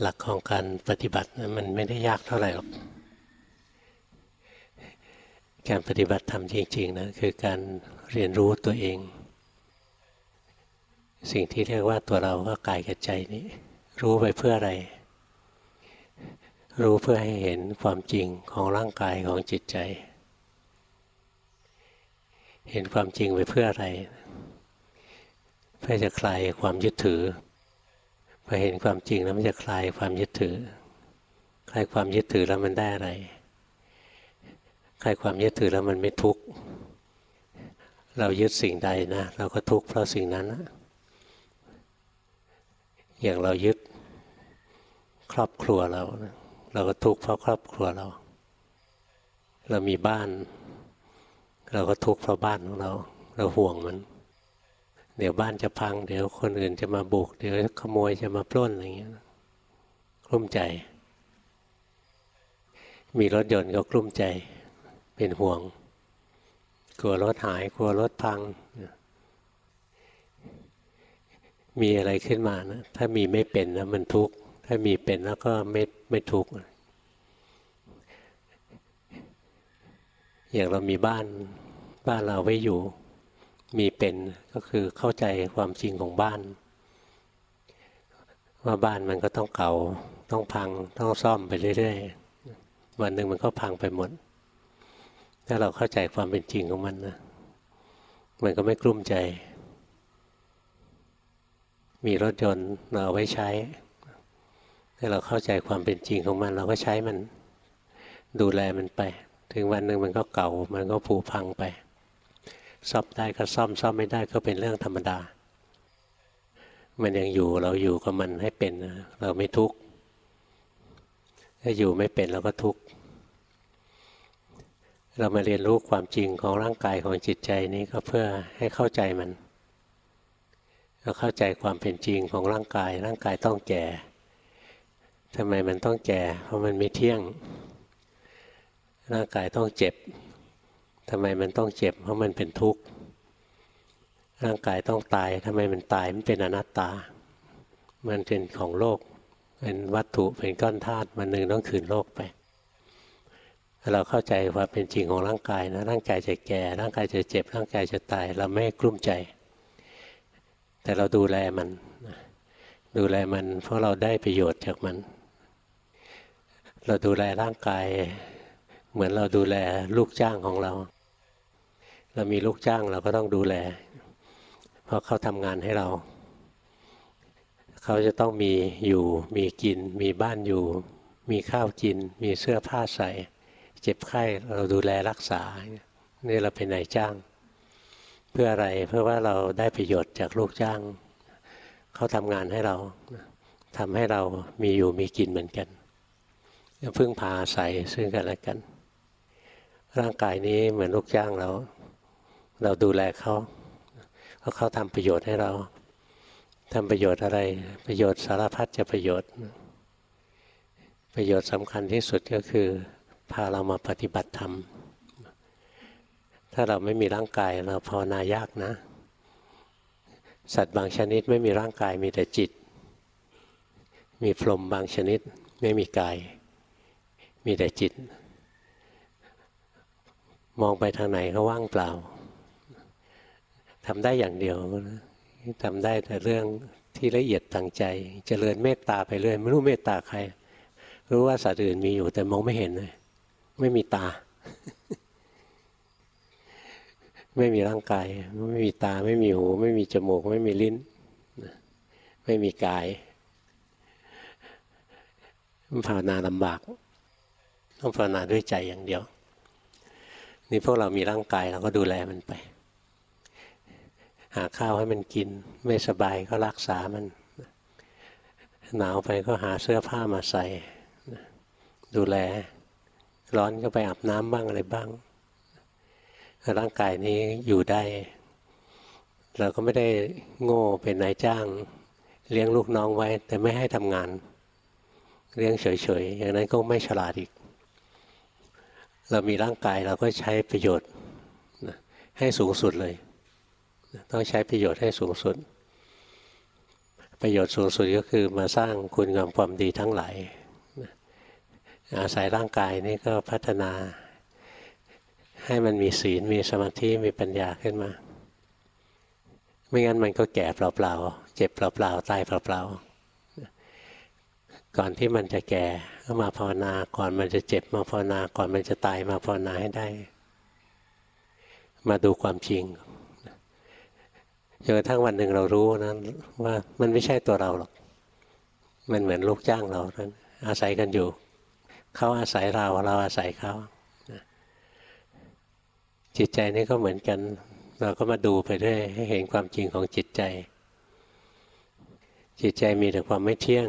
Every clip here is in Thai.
หลักของการปฏิบัติมันไม่ได้ยากเท่าไหร่หรอก การปฏิบัติธรรมจริงๆนะคือการเรียนรู้ตัวเอง สิ่งที่เรียกว่าตัวเราก็กายกับใจนี้ รู้ไปเพื่ออะไร รู้เพื่อให้เห็นความจริงของร่างกายของจิตใจ เห็นความจริงไปเพื่ออะไร เพื่อจะคลายความยึดถือ พอเห็นความจริงแล้วมันจะคลายความยึดถือ คลายความยึดถือแล้วมันได้อะไร คลายความยึดถือแล้วมันไม่ทุกข์ เรายึดสิ่งใดนะ เราก็ทุกข์เพราะสิ่งนั้นนะอย่างเรายึดครอบครัวเรา เราก็ทุกข์เพราะครอบครัวเรา เรามีบ้าน เราก็ทุกข์เพราะบ้านของเรา เราห่วงมัน เดี๋ยวบ้านจะพัง เดี๋ยวคนอื่นจะมาบุก เดี๋ยวขโมยจะมาปล้นอะไรเงี้ยกลุ้มใจ มีรถยนต์ก็กลุ้มใจ เป็นห่วง กลัวรถหาย กลัวรถพัง มีอะไรขึ้นมานะถ้ามีไม่เป็นแล้วมันทุกข์ถ้ามีเป็นแล้วก็ไม่ไม่ทุกข์อย่างเรามีบ้านบ้านเราไว้อยู่ มีเป็นก็คือเข้าใจความจริงของบ้าน ว่าบ้านมันก็ต้องเก่า ต้องพังต้องซ่อมไปเรื่อยๆวันหนึ่งมันก็พังไปหมด ถ้าเราเข้าใจความเป็นจริงของมันนะมันก็ไม่กลุ้มใจ มีรถยนต์เราเอาไว้ใช้ถ้าเราเข้าใจความเป็นจริงของมัน เราก็ใช้มันดูแลมันไป ถึงวันหนึ่งมันก็เก่ามันก็ผุพังไป ซ่อมได้ก็ซ่อมซ่อมไม่ได้ก็เป็นเรื่องธรรมดา มันยังอยู่เราอยู่กับมันให้เป็นเราไม่ทุกข์ถ้าอยู่ไม่เป็นเราก็ทุกข์เรามาเรียนรู้ความจริงของร่างกายของจิตใจนี้ก็เพื่อให้เข้าใจมันเราเข้าใจความเป็นจริงของร่างกาย ร่างกายต้องแก่ทำไมมันต้องแก่ เพราะมันไม่เที่ยง ร่างกายต้องเจ็บ ทำไมมันต้องเจ็บ เพราะมันเป็นทุกข์ร่างกายต้องตายทำไมมันตายมันเป็นอนัตตา มันเป็นของโลก เป็นวัตถุเป็นก้อนธาตุมันหนึ่งต้องขืนโลกไปเราเข้าใจว่าเป็นจริงของร่างกายนะร่างกายจะแก่ ร่างกายจะเจ็บ ร่างกายจะตาย เราไม่กลุ้มใจ แต่เราดูแลมัน ดูแลมัน เพราะเราได้ประโยชน์จากมัน เราดูแลร่างกาย เหมือนเราดูแลลูกจ้างของเรา เรามีลูกจ้างเราก็ต้องดูแล เพราะเขาทำงานให้เรา เขาจะต้องมีอยู่มีกิน มีบ้านอยู่ มีข้าวกิน มีเสื้อผ้าใส่ เจ็บไข้เราดูแลรักษา นี่เราเป็นนายจ้าง เพื่ออะไรเพื่อว่าเราได้ประโยชน์จากลูกจ้าง เขาทำงานให้เราทำให้เรามีอยู่มีกินเหมือนกันพึ่งพาใส่ซึ่งกันและกัน ร่างกายนี้เหมือนลูกจ้างเรา เราดูแลเขาเพราะเขาทำประโยชน์ให้เราทำประโยชน์อะไร ประโยชน์สารพัดจะประโยชน์ ประโยชน์สำคัญที่สุดก็คือ พาเรามาปฏิบัติธรรม ถ้าเราไม่มีร่างกายเราภาวนายากนะ สัตว์บางชนิดไม่มีร่างกายมีแต่จิต มีพรหมบางชนิดไม่มีกาย มีแต่จิต มองไปทางไหนก็ว่างเปล่า ทำได้อย่างเดียวทำได้แต่เรื่องที่ละเอียดทางใจจเจริญเมตตาไปเรื่อยไม่รู้เมตตาใคร รู้ว่าสัตว์อื่นมีอยู่แต่มองไม่เห็นเลยไม่มีตา ไม่มีร่างกาย ไม่มีตาไม่มีหู ไม่มีจมูก ไม่มีลิ้น ไม่มีกายภาวนาลำบาก ต้องภาวนาด้วยใจอย่างเดียว นี่พวกเรามีร่างกายเราก็ดูแลมันไป หาข้าวให้มันกิน ไม่สบายก็รักษามัน หนาวไปก็หาเสื้อผ้ามาใส่ ดูแล ร้อนก็ไปอาบน้ำบ้างอะไรบ้าง ร่างกายนี้อยู่ได้ เราก็ไม่ได้โง่เป็นนายจ้าง เลี้ยงลูกน้องไว้ แต่ไม่ให้ทำงาน เลี้ยงเฉยๆ อย่างนั้นก็ไม่ฉลาดอีก เรามีร่างกายเราก็ใช้ประโยชน์ให้สูงสุดเลย ต้องใช้ประโยชน์ให้สูงสุด ประโยชน์สูงสุดก็คือมาสร้างคุณงามความดีทั้งหลายอาศัยร่างกายนี่ก็พัฒนา ให้มันมีศีลมีสมาธิมีปัญญาขึ้นมา ไม่งั้นมันก็แก่เปล่าๆ เจ็บเปล่าๆ ตายเปล่าๆ ก่อนที่มันจะแก่ก็มาภาวนา ก่อนมันจะเจ็บมาภาวนา ก่อนมันจะตายมาภาวนาให้ได้ มาดูความจริง จนกระทั่งวันหนึ่งเรารู้นะว่ามันไม่ใช่ตัวเราหรอก มันเหมือนลูกจ้างเรา อาศัยกันอยู่ เขาอาศัยเราเราอาศัยเขาจิตใจนี่ก็เหมือนกัน เราก็มาดูไปด้วยให้เห็นความจริงของจิตใจ จิตใจมีแต่ความไม่เที่ยง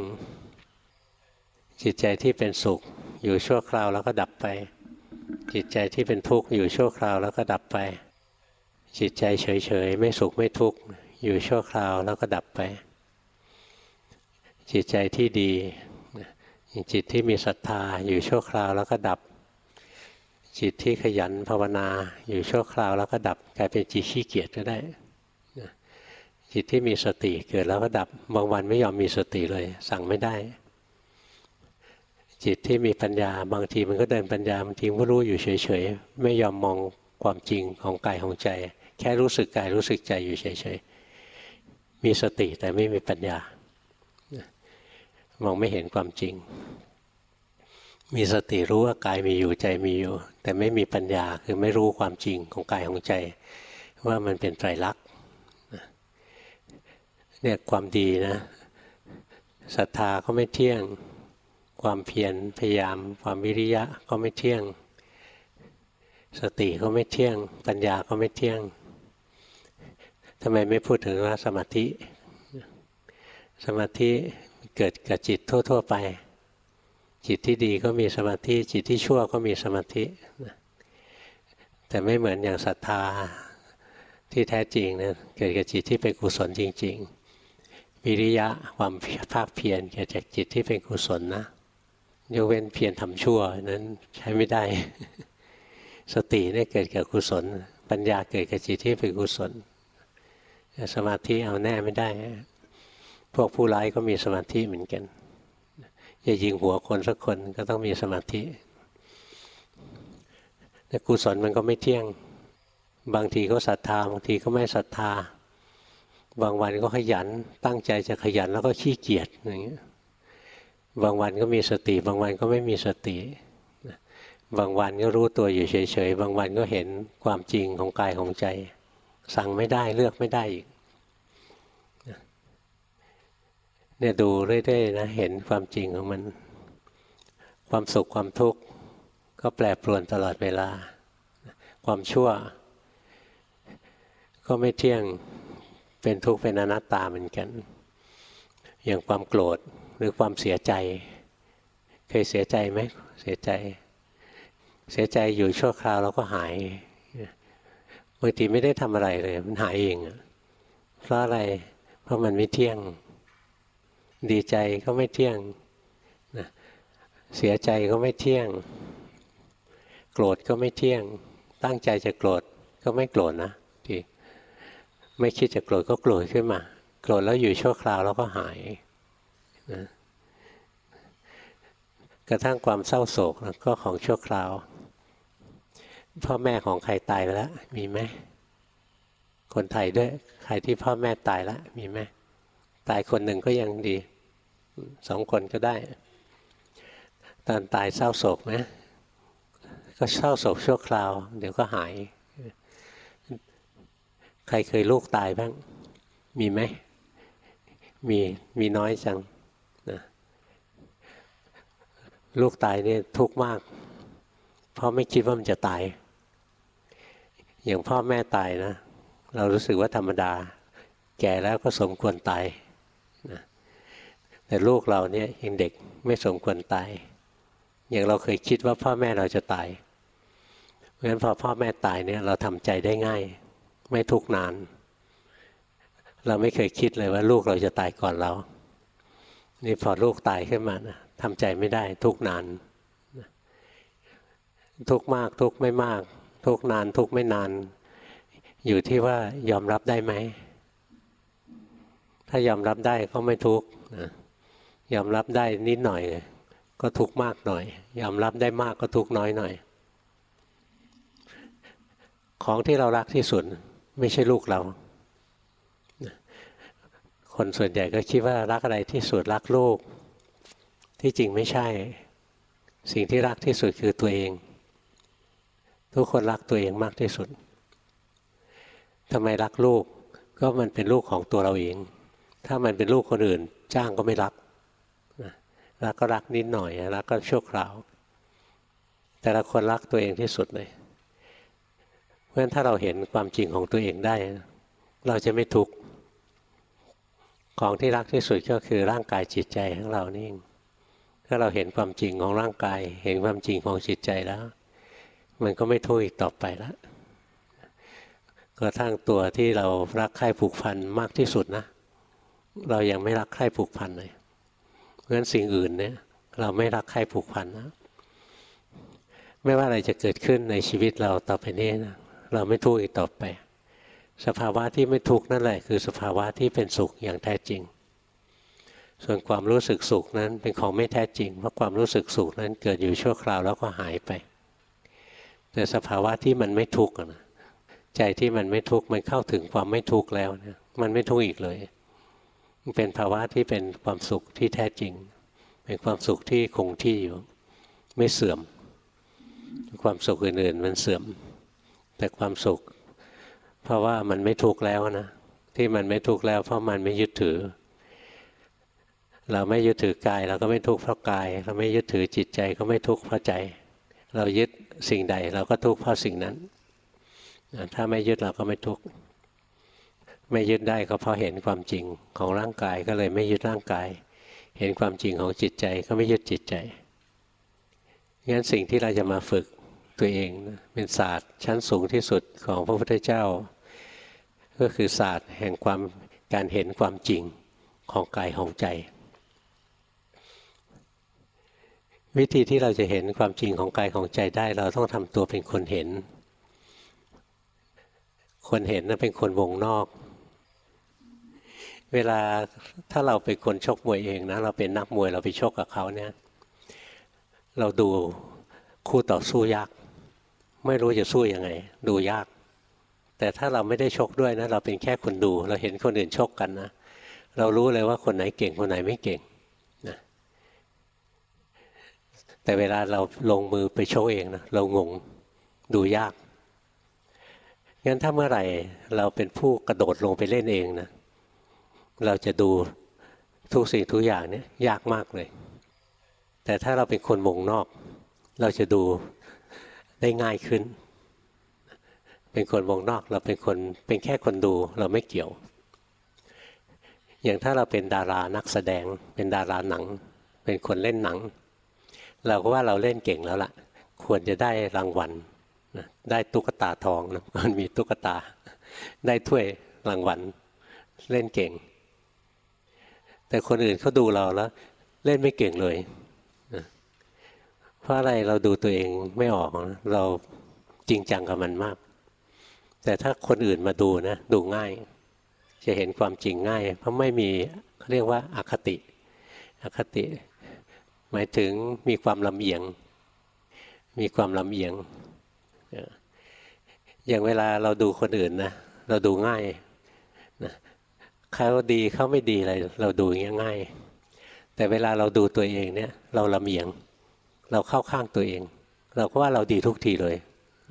จิตใจที่เป็นสุข อยู่ชั่วคราวแล้วก็ดับไป จิตใจที่เป็นทุกข์อยู่ชั่วคราวแล้วก็ดับไป จิตใจเฉยๆ ไม่สุขไม่ทุกข์อยู่ชั่วคราวแล้วก็ดับไป จิตใจที่ดีจิตที่มีศรัทธาอยู่ชั่วคราวแล้วก็ดับ จิตที่ขยันภาวนาอยู่ชั่วคราวแล้วก็ดับกลายเป็นจิตขี้เกียจก็ได้จิตที่มีสติเกิดแล้วก็ดับบางวันไม่ยอมมีสติเลย สั่งไม่ได้ จิตที่มีปัญญาบางทีมันก็เดินปัญญาบางทีมันก็รู้อยู่เฉยๆ ไม่ยอมมองความจริงของกายของใจ แค่รู้สึกกายรู้สึกใจอยู่เฉยๆ มีสติแต่ไม่มีปัญญามองไม่เห็นความจริง มีสติรู้ว่ากายมีอยู่ใจมีอยู่ แต่ไม่มีปัญญาคือไม่รู้ความจริงของกายของใจ ว่ามันเป็นไตรลักษณ์เนี่ยความดีนะศรัทธาก็ไม่เที่ยง ความเพียรพยายาม ความวิริยะก็ไม่เที่ยง สติก็ไม่เที่ยง ปัญญาก็ไม่เที่ยง ทำไมไม่พูดถึงว่าสมาธิ สมาธิเกิดกับจิตทั่ว ๆ ไป จิตที่ดีก็มีสมาธิ จิตที่ชั่วก็มีสมาธิ แต่ไม่เหมือนอย่างศรัทธาที่แท้จริงนะเกิดกับจิตที่เป็นกุศลจริง ๆ วิริยะความภาคเพียรเกิดจากจิตที่เป็นกุศลนะยกเว้นเพียรทำชั่วนั้นใช้ไม่ได้ สติเนี่ยเกิดกับกุศล ปัญญาเกิดกับจิตที่เป็นกุศล สมาธิเอาแน่ไม่ได้ พวกผู้ร้ายก็มีสมาธิเหมือนกันจะยิงหัวคนสักคนก็ต้องมีสมาธิแต่กุศลมันก็ไม่เที่ยง บางทีก็ศรัทธาบางทีก็ไม่ศรัทธา บางวันก็ขยันตั้งใจจะขยันแล้วก็ขี้เกียจอย่างเงี้ยบางวันก็มีสติ บางวันก็ไม่มีสติ บางวันก็รู้ตัวอยู่เฉยๆ บางวันก็เห็นความจริงของกายของใจ สั่งไม่ได้เลือกไม่ได้อีกเนี่ยดูเรื่อยๆนะเห็นความจริงของมัน ความสุขความทุกข์ก็แปรปรวนตลอดเวลา ความชั่ว ก็ไม่เที่ยงเป็นทุกข์เป็นอนัตตาเหมือนกัน อย่างความโกรธหรือความเสียใจ เคยเสียใจไหมเสียใจ เสียใจอยู่ชั่วคราวแล้วก็หาย บางทีไม่ได้ทำอะไรเลย มันหายเองเพราะอะไร เพราะมันไม่เที่ยง ดีใจก็ไม่เที่ยงนะเสียใจก็ไม่เที่ยง โกรธก็ไม่เที่ยง ตั้งใจจะโกรธก็ไม่โกรธนะทีไม่คิดจะโกรธก็โกรธขึ้นมา โกรธแล้วอยู่ชั่วคราวแล้วก็หายนะกระทั่งความเศร้าโศกก็ของชั่วคราว พ่อแม่ของใครตายไปแล้ว มีไหมคนไทยด้วย ใครที่พ่อแม่ตายแล้วมีไหมตายคนหนึ่งก็ยังดีสองคนก็ได้ ตอนตายเศร้าโศกไหมก็เศร้าโศกชั่วคราว เดี๋ยวก็หาย ใครเคยลูกตายบ้าง มีไหมมีมีน้อยจังนะลูกตายเนี่ยทุกข์มาก เพราะไม่คิดว่ามันจะตาย อย่างพ่อแม่ตายนะ เรารู้สึกว่าธรรมดา แก่แล้วก็สมควรตายนะแต่ลูกเราเนี่ยยังเด็กไม่สมควรตาย อย่างเราเคยคิดว่าพ่อแม่เราจะตายเพราะฉะนั้นพอพ่อแม่ตายเนี่ยเราทำใจได้ง่าย ไม่ทุกนาน เราไม่เคยคิดเลยว่าลูกเราจะตายก่อนเรา นี่พอลูกตายขึ้นมานะทำใจไม่ได้ทุกนานทุกมากทุกไม่มาก ทุกนานทุกไม่นาน อยู่ที่ว่ายอมรับได้ไหม ถ้ายอมรับได้ก็ไม่ทุกนะยอมรับได้นิดหน่อย ก็ทุกมากหน่อย ยอมรับได้มากก็ทุกน้อยหน่อย ของที่เรารักที่สุดไม่ใช่ลูกเรา คนส่วนใหญ่ก็คิดว่ารักอะไรที่สุดรักลูก ที่จริงไม่ใช่ สิ่งที่รักที่สุดคือตัวเอง ทุกคนรักตัวเองมากที่สุดทำไมรักลูกก็มันเป็นลูกของตัวเราเอง ถ้ามันเป็นลูกคนอื่น จ้างก็ไม่รักรักก็รักนิดหน่อยรักก็ชั่วคราว แต่ละคนรักตัวเองที่สุดเลย เพราะฉะนั้นถ้าเราเห็นความจริงของตัวเองได้ เราจะไม่ทุกข์ของที่รักที่สุดก็คือร่างกายจิตใจของเรานี่ถ้าเราเห็นความจริงของร่างกาย เห็นความจริงของจิตใจแล้ว มันก็ไม่ทุกข์อีกต่อไปแล้วกระทั่งตัวที่เรารักใคร่ผูกพันมากที่สุดนะ เรายังไม่รักใคร่ผูกพันเลยเพราะฉะนั้นสิ่งอื่นเนี่ยเราไม่รักใคร่ผูกพันนะ ไม่ว่าอะไรจะเกิดขึ้นในชีวิตเราต่อไปนี้นะเราไม่ทุกข์อีกต่อไป สภาวะที่ไม่ทุกข์นั่นแหละ คือสภาวะที่เป็นสุขอย่างแท้จริง ส่วนความรู้สึกสุขนั้นเป็นของไม่แท้จริงเพราะความรู้สึกสุขนั้นเกิดอยู่ชั่วคราวแล้วก็หายไป แต่สภาวะที่มันไม่ทุกข์นะใจที่มันไม่ทุกข์มันเข้าถึงความไม่ทุกข์แล้วเนี่ยมันไม่ทุกข์อีกเลยมันเป็นภาวะที่เป็นความสุขที่แท้จริง เป็นความสุขที่คงที่อยู่ ไม่เสื่อม ความสุขอื่นๆมันเสื่อม แต่ความสุข เพราะว่ามันไม่ทุกข์แล้วนะที่มันไม่ทุกข์แล้ว เพราะมันไม่ยึดถือ เราไม่ยึดถือกาย เราก็ไม่ทุกข์เพราะกาย เราไม่ยึดถือจิตใจก็ไม่ทุกข์เพราะใจ เรายึดสิ่งใด เราก็ทุกข์เพราะสิ่งนั้นถ้าไม่ยึดเราก็ไม่ทุกข์ไม่ยึดได้ก็เพราะเห็นความจริงของร่างกายก็เลยไม่ยึดร่างกาย เห็นความจริงของจิตใจก็ไม่ยึดจิตใจงั้นสิ่งที่เราจะมาฝึกตัวเองเป็นศาสตร์ชั้นสูงที่สุดของพระพุทธเจ้า ก็คือศาสตร์แห่งความการเห็นความจริงของกายของใจ วิธีที่เราจะเห็นความจริงของกายของใจได้ เราต้องทำตัวเป็นคนเห็น คนเห็นนะเป็นคนวงนอก เวลาถ้าเราเป็นคนชกมวยเองนะ เราเป็นนักมวยเราไปชกกับเขาเนี่ย เราดูคู่ต่อสู้ยาก ไม่รู้จะสู้ยังไง ดูยาก แต่ถ้าเราไม่ได้ชกด้วยนะ เราเป็นแค่คนดู เราเห็นคนอื่นชกกันนะ เรารู้เลยว่าคนไหนเก่งคนไหนไม่เก่งนะ แต่เวลาเราลงมือไปโชกเองนะเรางงดูยากงั้นถ้าเมื่อไหร่เราเป็นผู้กระโดดลงไปเล่นเองนะเราจะดูทุกสิ่งทุกอย่างเนี่ยยากมากเลย แต่ถ้าเราเป็นคนวงนอก เราจะดูได้ง่ายขึ้น เป็นคนวงนอกเราเป็นคนเป็นแค่คนดูเราไม่เกี่ยว อย่างถ้าเราเป็นดารานักแสดงเป็นดาราหนัง เป็นคนเล่นหนัง เราก็ว่าเราเล่นเก่งแล้วละ่ะ ควรจะได้รางวัลได้ตุ๊กตาทองนะมันมีตุ๊กตา ได้ถ้วยรางวัลเล่นเก่ง แต่คนอื่นเขาดูเราแล้ว เล่นไม่เก่งเลยเพราะอะไรเราดูตัวเองไม่ออกนะเราจริงจังกับมันมาก แต่ถ้าคนอื่นมาดูนะดูง่าย จะเห็นความจริงง่าย เพราะไม่มีเขาเรียกว่าอาคติอคติ หมายถึงมีความลำเอียง มีความลำเอียง อย่างเวลาเราดูคนอื่นนะเราดูง่ายนะเขาดีเขาไม่ดีอะไรเราดูอย่างง่าย แต่เวลาเราดูตัวเองเนี่ยเราลำเอียง เราเข้าข้างตัวเอง เราก็ว่าเราดีทุกทีเลย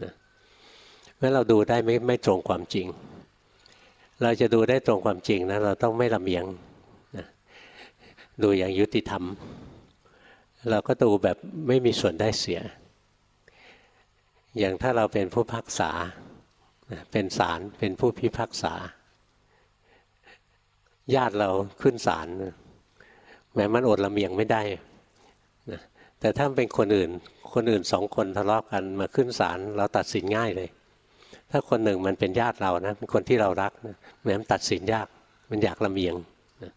นะเมื่อเราดูได้ไม่ไม่ตรงความจริง เราจะดูได้ตรงความจริงนะเราต้องไม่ลำเอียงนะดูอย่างยุติธรรม เราก็ดูแบบไม่มีส่วนได้เสีย อย่างถ้าเราเป็นผู้พักษา เป็นศาลเป็นผู้พิพากษา ญาติเราขึ้นศาลแม้มันอดลำเมียงไม่ได้นะแต่ถ้าเป็นคนอื่น คนอื่นสองคนทะเลาะกันมาขึ้นศาลเราตัดสินง่ายเลย ถ้าคนหนึ่งมันเป็นญาติเรานะเป็นคนที่เรารักนะแม้มันตัดสินยากมันอยากลำเมียงนะ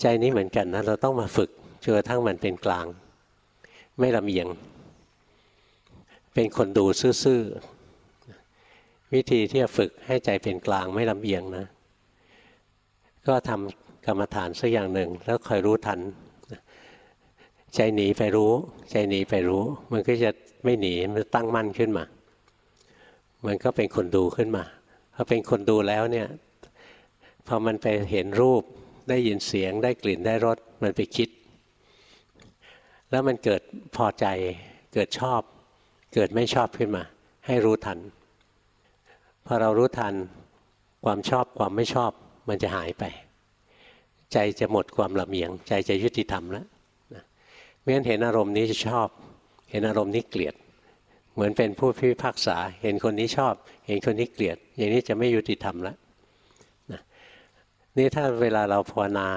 ใจนี้เหมือนกันนะเราต้องมาฝึก จนกระทั่งมันเป็นกลาง ไม่ลำเอียง เป็นคนดูซื่อๆวิธีที่จะฝึกให้ใจเป็นกลางไม่ลำเอียงนะ ก็ทำกรรมฐานสักอย่างหนึ่ง แล้วคอยรู้ทัน ใจหนีไปรู้ ใจหนีไปรู้ มันก็จะไม่หนีมันตั้งมั่นขึ้นมา มันก็เป็นคนดูขึ้นมาพอเป็นคนดูแล้วเนี่ยพอมันไปเห็นรูปได้ยินเสียงได้กลิ่นได้รสมันไปคิด แล้วมันเกิดพอใจเกิดชอบ เกิดไม่ชอบขึ้นมา ให้รู้ทันพอเรารู้ทันความชอบความไม่ชอบมันจะหายไป ใจจะหมดความลำเอียง ใจจะยุติธรรมแล้วไม่งั้นเห็นอารมณ์นี้จะชอบ เห็นอารมณ์นี้เกลียด เหมือนเป็นผู้พิพากษา เห็นคนนี้ชอบ เห็นคนนี้เกลียด อย่างนี้จะไม่ยุติธรรมแล้วนี่ถ้าเวลาเราภาวนา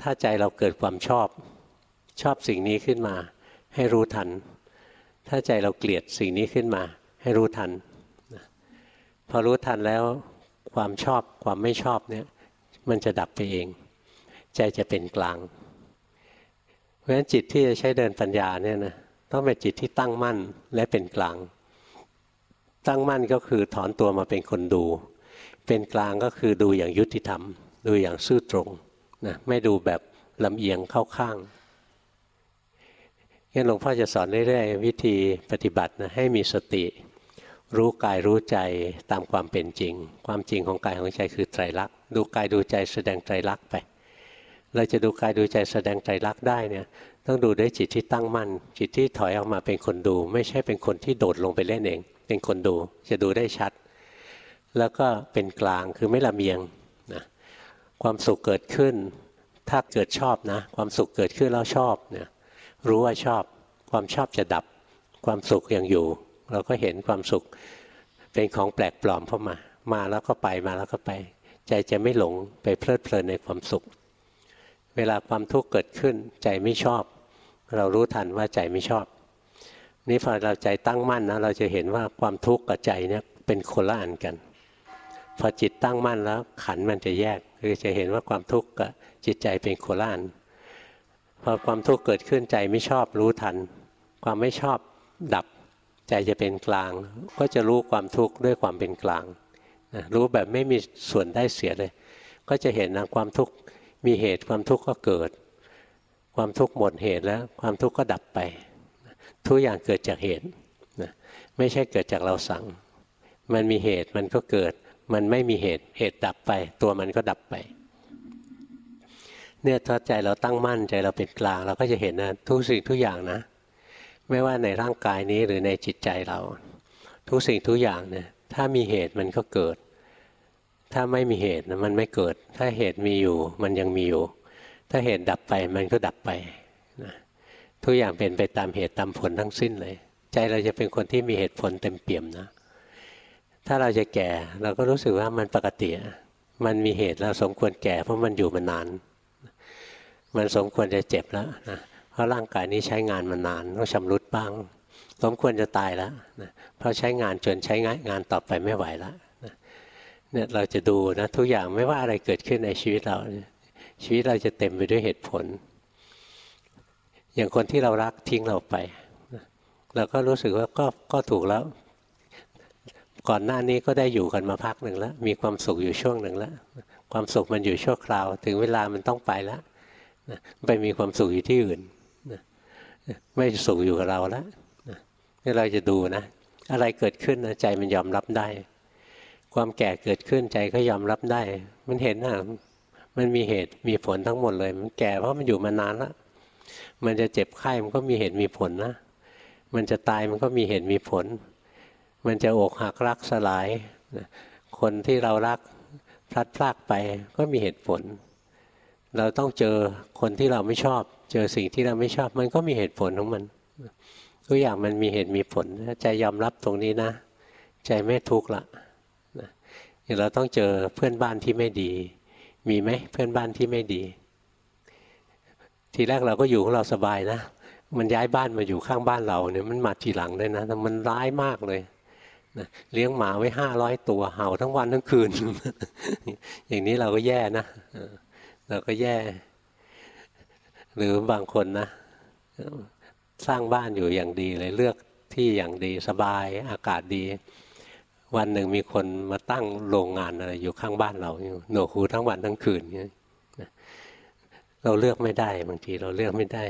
ถ้าใจเราเกิดความชอบ ชอบสิ่งนี้ขึ้นมา ให้รู้ทัน ถ้าใจเราเกลียดสิ่งนี้ขึ้นมา ให้รู้ทัน พอรู้ทันแล้วความชอบความไม่ชอบเนี่ยมันจะดับไปเอง ใจจะเป็นกลาง เพราะฉะนั้นจิตที่จะใช้เดินปัญญาเนี่ยนะต้องเป็นจิตที่ตั้งมั่นและเป็นกลาง ตั้งมั่นก็คือถอนตัวมาเป็นคนดู เป็นกลางก็คือดูอย่างยุติธรรม ดูอย่างซื่อตรงนะไม่ดูแบบลำเอียงเข้าข้าง งั้นหลวงพ่อจะสอนเรื่อยๆวิธีปฏิบัตินะให้มีสติ รู้กายรู้ใจตามความเป็นจริง ความจริงของกายของใจคือไตรลักษณ์ดูกายดูใจแสดงไตรลักษณ์ไป เราจะดูกายดูใจแสดงไตรลักษณ์ได้เนี่ยต้องดูด้วยจิตที่ตั้งมั่น จิตที่ถอยออกมาเป็นคนดู ไม่ใช่เป็นคนที่โดดลงไปเล่นเอง เป็นคนดูจะดูได้ชัด แล้วก็เป็นกลางคือไม่ละเมียงนะความสุขเกิดขึ้น ถ้าเกิดชอบนะ ความสุขเกิดขึ้นแล้วชอบเนี่ย รู้ว่าชอบ ความชอบจะดับ ความสุขยังอยู่ เราก็เห็นความสุขเป็นของแปลกปลอมเข้ามา มาแล้วก็ไปมาแล้วก็ไป ใจจะไม่หลงไปเพลิดเพลินในความสุข เวลาความทุกข์เกิดขึ้น ใจไม่ชอบ เรารู้ทันว่าใจไม่ชอบ นี่พอเราใจตั้งมั่นนะเราจะเห็นว่าความทุกข์กับใจเนี่ยเป็นคนละอันกัน พอจิตตั้งมั่นแล้วขันมันจะแยกคือจะเห็นว่าความทุกข์กับจิตใจเป็นโคละอัน พอความทุกข์เกิดขึ้นใจไม่ชอบรู้ทัน ความไม่ชอบดับใจจะเป็นกลาง ก็จะรู้ความทุกข์ด้วยความเป็นกลางนะรู้แบบไม่มีส่วนได้เสียเลย ก็จะเห็นนะความทุกข์มีเหตุความทุกข์ก็เกิด ความทุกข์หมดเหตุแล้ว ความทุกข์ก็ดับไป ทุกอย่างเกิดจากเหตุนะไม่ใช่เกิดจากเราสั่ง มันมีเหตุมันก็เกิด มันไม่มีเหตุเหตุดับไป ตัวมันก็ดับไป เนี่ยถ้าใจเราตั้งมั่นใจเราเป็นกลาง เราก็จะเห็นนะทุกสิ่งทุกอย่างนะ ไม่ว่าในร่างกายนี้หรือในจิตใจเรา ทุกสิ่งทุกอย่างเนี่ยถ้ามีเหตุมันก็เกิด ถ้าไม่มีเหตุมันไม่เกิด ถ้าเหตุมีอยู่มันยังมีอยู่ ถ้าเหตุดับไปมันก็ดับไปนะทุกอย่างเป็นไปตามเหตุตามผลทั้งสิ้นเลย ใจเราจะเป็นคนที่มีเหตุผลเต็มเปี่ยมนะ ถ้าเราจะแก่เราก็รู้สึกว่ามันปกติ มันมีเหตุเราสมควรแก่เพราะมันอยู่มานาน มันสมควรจะเจ็บแล้วนะเพราะร่างกายนี้ใช้งานมานานต้องชำรุดบ้าง สมควรจะตายแล้วนะเพราะใช้งานจนใช้งานต่อไปไม่ไหวแล้วนะเนี่ยเราจะดูนะทุกอย่างไม่ว่าอะไรเกิดขึ้นในชีวิตเรา ชีวิตเราจะเต็มไปด้วยเหตุผล อย่างคนที่เรารักทิ้งเราไปเราก็รู้สึกว่าก็ก็ถูกแล้ว ก่อนหน้านี้ก็ได้อยู่กันมาพักหนึ่งแล้ว มีความสุขอยู่ช่วงหนึ่งแล้ว ความสุขมันอยู่ชั่วคราว ถึงเวลามันต้องไปแล้ว ไปมีความสุขอยู่ที่อื่นไม่สุขอยู่กับเราแล้วนี่เราจะดูนะ อะไรเกิดขึ้นนะใจมันยอมรับได้ ความแก่เกิดขึ้นใจก็ยอมรับได้ มันเห็นนะมันมีเหตุมีผลทั้งหมดเลย มันแก่เพราะมันอยู่มานานแล้วมันจะเจ็บไข้มันก็มีเหตุมีผลนะ มันจะตายมันก็มีเหตุมีผล มันจะอกหักรักสลาย คนที่เรารักพลัดพรากไปก็มีเหตุผล เราต้องเจอคนที่เราไม่ชอบ เจอสิ่งที่เราไม่ชอบ มันก็มีเหตุผลของมันทุกอย่างมันมีเหตุมีผลใจยอมรับตรงนี้นะ ใจไม่ทุกข์ละอย่างเราต้องเจอเพื่อนบ้านที่ไม่ดี มีไหมเพื่อนบ้านที่ไม่ดี ทีแรกเราก็อยู่ของเราสบายนะ มันย้ายบ้านมาอยู่ข้างบ้านเราเนี่ยมันมาทีหลังเลยนะแต่มันร้ายมากเลยนะเลี้ยงหมาไว้ห้าร้อยตัวเห่าทั้งวันทั้งคืน อย่างนี้เราก็แย่นะ เราก็แย่ หรือบางคนนะ สร้างบ้านอยู่อย่างดีเลยเลือกที่อย่างดีสบายอากาศดี วันหนึ่งมีคนมาตั้งโรงงานอะไรอยู่ข้างบ้านเราหนวกหูทั้งวันทั้งคืนเงี้ยเราเลือกไม่ได้บางทีเราเลือกไม่ได้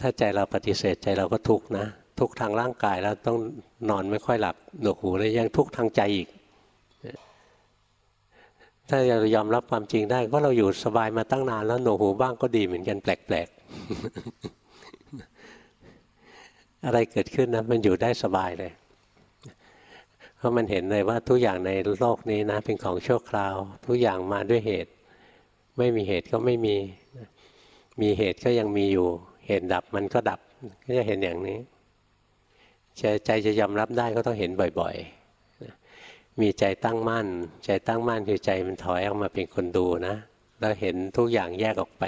ถ้าใจเราปฏิเสธใจเราก็ทุกข์นะทุกทางร่างกายแล้วต้องนอนไม่ค่อยหลับหนวกหูแล้วยังทุกทางใจอีก ถ้าเรายอมรับความจริงได้ก็เราอยู่สบายมาตั้งนานแล้วหนวกหูบ้างก็ดีเหมือนกันแปลกๆ อะไรเกิดขึ้นนะมันอยู่ได้สบายเลย เพราะมันเห็นเลยว่าทุกอย่างในโลกนี้นะ เป็นของชั่วคราว ทุกอย่างมาด้วยเหตุ ไม่มีเหตุก็ไม่มี มีเหตุก็ยังมีอยู่ เหตุดับมันก็ดับ ก็จะเห็นอย่างนี้ใจจะยอมรับได้ก็ต้องเห็นบ่อย ๆ มีใจตั้งมั่น ใจตั้งมั่นคือใจมันถอยออกมาเป็นคนดูนะ แล้วเห็นทุกอย่างแยกออกไป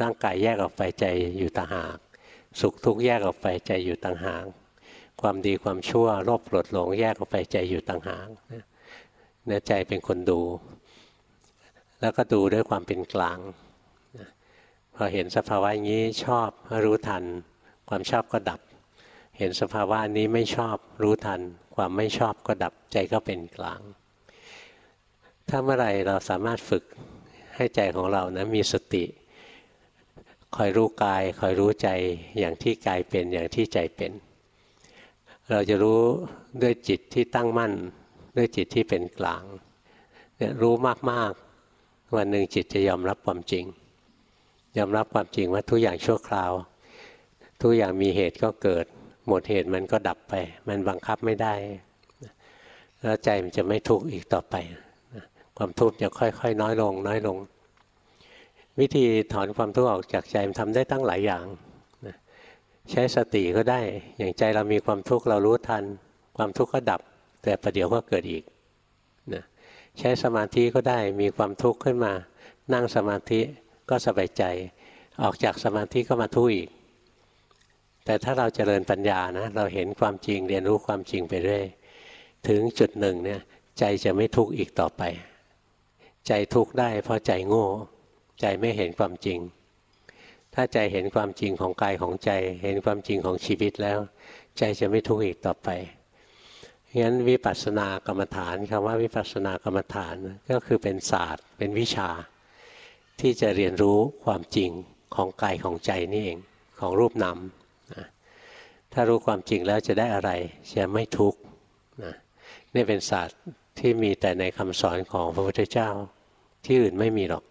ร่างกายแยกออกไปใจอยู่ต่างหาก สุขทุกข์แยกออกไปใจอยู่ต่างหากความดีความชั่วโลภโกรธหลงแยกออกไปใจอยู่ต่างหากเนื้อใจเป็นคนดู แล้วก็ดูด้วยความเป็นกลางพอเห็นสภาวะอย่างนี้ชอบรู้ทัน ความชอบก็ดับ เห็นสภาวะนี้ไม่ชอบรู้ทัน ความไม่ชอบก็ดับใจก็เป็นกลาง ถ้าเมื่อไรเราสามารถฝึกให้ใจของเรานะมีสติ คอยรู้กาย คอยรู้ใจอย่างที่กายเป็นอย่างที่ใจเป็น เราจะรู้ด้วยจิตที่ตั้งมั่น ด้วยจิตที่เป็นกลางเนี่ยรู้มากๆ วันหนึ่งจิตจะยอมรับความจริง ยอมรับความจริงว่าทุกอย่างชั่วคราว ทุกอย่างมีเหตุก็เกิด หมดเหตุมันก็ดับไป มันบังคับไม่ได้ แล้วใจมันจะไม่ทุกข์อีกต่อไป ความทุกข์จะค่อย ๆ น้อยลง น้อยลง วิธีถอนความทุกข์ออกจากใจมันทำได้ตั้งหลายอย่าง ใช้สติก็ได้ อย่างใจเรามีความทุกข์เรารู้ทัน ความทุกข์ก็ดับ แต่ประเดี๋ยวก็เกิดอีกนะใช้สมาธิก็ได้ มีความทุกข์ขึ้นมา นั่งสมาธิก็สบายใจ ออกจากสมาธิก็มาทุกข์อีก แต่ถ้าเราเจริญปัญญานะเราเห็นความจริงเรียนรู้ความจริงไปเรื่อยถึงจุดหนึ่งเนี่ยใจจะไม่ทุกข์อีกต่อไป ใจทุกข์ได้เพราะใจโง่ ใจไม่เห็นความจริง ถ้าใจเห็นความจริงของกายของใจ เห็นความจริงของชีวิตแล้ว ใจจะไม่ทุกข์อีกต่อไปงั้นวิปัสสนากรรมฐานคำว่าวิปัสสนากรรมฐานก็คือเป็นศาสตร์ เป็นวิชา ที่จะเรียนรู้ความจริงของกายของใจนี่เองของรูปนาม ถ้ารู้ความจริงแล้วจะได้อะไร จะไม่ทุกข์นะนี่เป็นศาสตร์ที่มีแต่ในคำสอนของพระพุทธเจ้า ที่อื่นไม่มีหรอก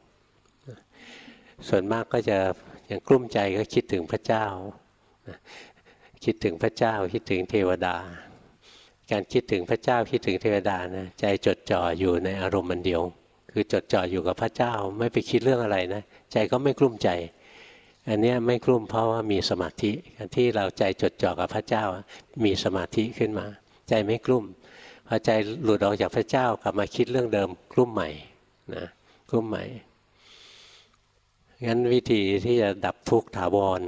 ส่วนมากก็จะอย่างกลุ้มใจก็คิดถึงพระเจ้า คิดถึงพระเจ้า คิดถึงเทวดา การคิดถึงพระเจ้าคิดถึงเทวดานะใจจดจ่ออยู่ในอารมณ์มันเดียว คือจดจ่ออยู่กับพระเจ้าไม่ไปคิดเรื่องอะไรนะ ใจก็ไม่กลุ้มใจ อันนี้ไม่กลุ้มเพราะว่ามีสมาธิที่เราใจจดจ่อกับพระเจ้ามีสมาธิขึ้นมา ใจไม่กลุ้มพอใจหลุดออกจากพระเจ้ากลับมาคิดเรื่องเดิมกลุ้มใหม่นะกลุ้มใหม่งั้นวิธีที่จะดับทุกข์ถาวร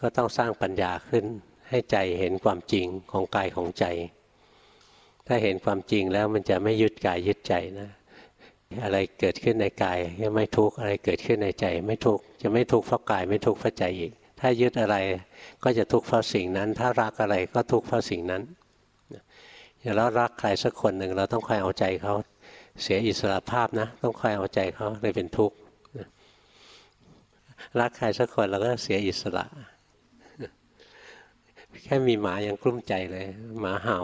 ก็ต้องสร้างปัญญาขึ้น ให้ใจเห็นความจริงของกายของใจ ถ้าเห็นความจริงแล้วมันจะไม่ยึดกายยึดใจนะ อะไรเกิดขึ้นในกายก็ไม่ทุกข์อะไรเกิดขึ้นในใจ ไม่ทุกข์จะไม่ทุกข์เพราะกายไม่ทุกข์เพราะใจอีก ถ้ายึดอะไรก็จะทุกข์เพราะสิ่งนั้น ถ้ารักอะไรก็ทุกข์เพราะสิ่งนั้นอย่างเรารักใครสักคนหนึ่งเราต้องคอยเอาใจเขาเสียอิสระภาพนะ ต้องคอยเอาใจเขาเลยเป็นทุกข์รักใครสักคนเราก็เสียอิสระ แค่มีหมายังกลุ้มใจเลย หมาเห่า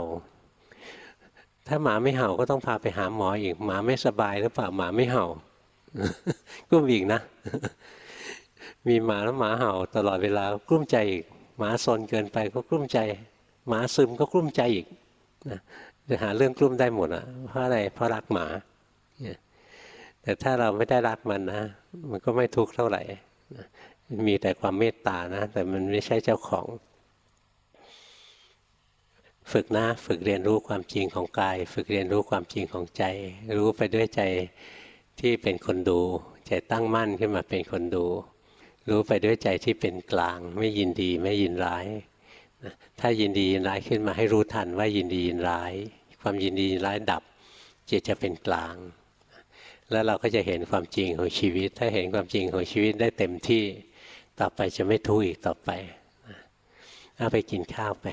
ถ้าหมาไม่เห่าก็ต้องพาไปหาหมออีก หมาไม่สบายหรือเปล่าหมาไม่เห่า ก็มีอีกนะ มีหมาแล้วหมาเห่าตลอดเวลากลุ้มใจอีก หมาซนเกินไปก็กลุ้มใจ หมาซึมก็กลุ้มใจอีกนะจะหาเรื่องกลุ้มได้หมดอะเพราะอะไรเพราะรักหมาแต่ถ้าเราไม่ได้รักมันนะ มันก็ไม่ทุกข์เท่าไหร่มีแต่ความเมตตานะ แต่มันไม่ใช่เจ้าของ ฝึกนะฝึกเรียนรู้ความจริงของกาย ฝึกเรียนรู้ความจริงของใจ รู้ไปด้วยใจที่เป็นคนดู ใจตั้งมั่นขึ้นมาเป็นคนดู รู้ไปด้วยใจที่เป็นกลาง ไม่ยินดีไม่ยินร้ายถ้ายินดียินร้ายขึ้นมาให้รู้ทันว่ายินดียินร้าย ความยินดียินร้ายดับจิตจะเป็นกลาง แล้วเราก็จะเห็นความจริงของชีวิต ถ้าเห็นความจริงของชีวิตได้เต็มที่ต่อไปจะไม่ทุกข์อีกต่อไปเอาไปกินข้าวไป